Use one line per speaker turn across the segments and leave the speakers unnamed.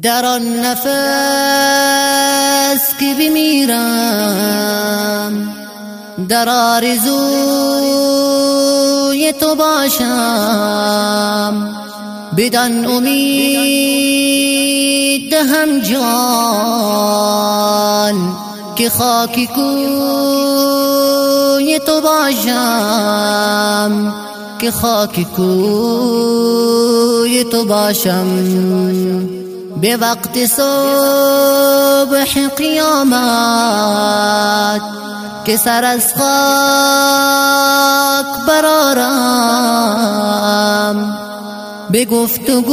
در آن نفس که بمیرم در آرزوی تو باشم. بدان امید دهم جان که خاکی کوی تو باشم. که خاکی کوی تو باشم. به وقت صبح قیامت که سر از خاک برارم به گفتگوی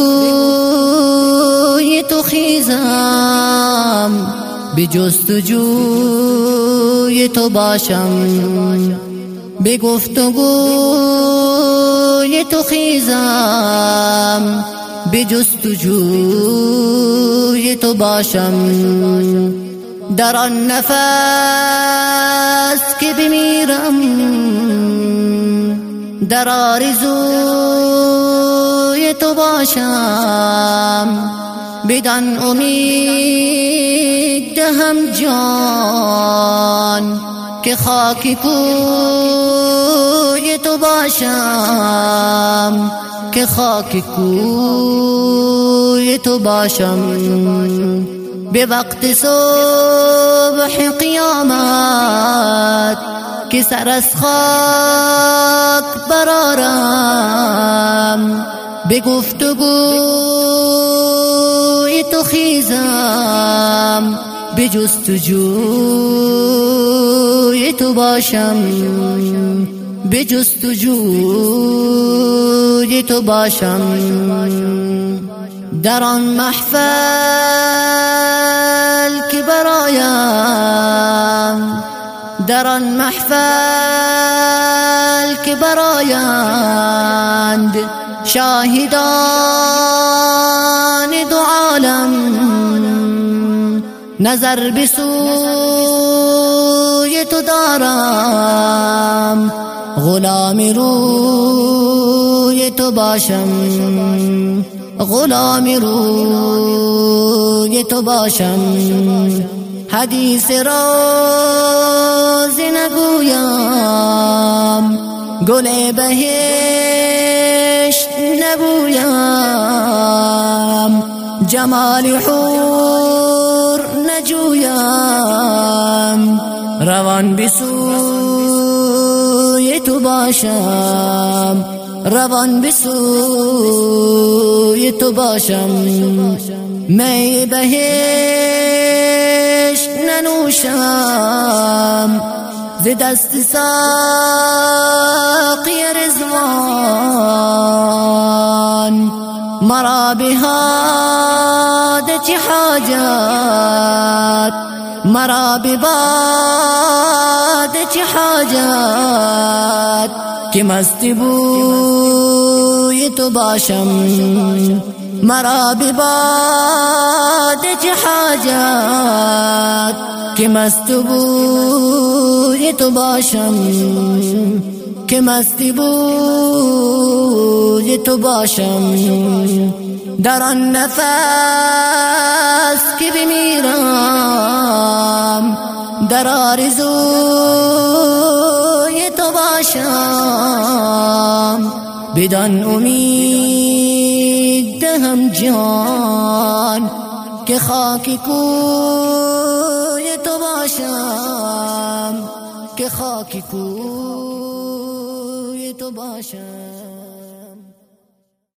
تو خیزم به جستجوی تو باشم. به گفتگوی تو خیزم. به جستجوی تو باشم. در آن نفس که بمیرم در آرزوی تو باشم. بدان امید دهم جان که خاکی کوی تو باشم. که خاک کوی تو باشم. به وقت صبح قیامت که سر از خاک برارم به گفتگوی تو خیزم. به جستجوی تو باشم. به تو باشم در آن محفل که برایم در آن محفل که برایند شاهدان دو عالم. نظر به سوی تو دارم. غلام روی تو باشم. غلام روی تو باشم. حدیث راز نگویم. گل بهشت نبویم جمال حور نجویم. روان بسوی تو باشم روان بسوی تو باشم. می بهشت ننوشم ز دست ساقی رزوان مرا به چه حاجت؟ مرا به چه حاجت؟ که مست بوی تو باشم. مرا به چه حاجت؟ که مست بوی تو باشم. که مستی بوی تو باشم. در آن نفس که بمیرم. در آرزوی تو باشم. بدان امید دهم جان که خاکی کوی تو باشم. که خاکی کوی تو باشم.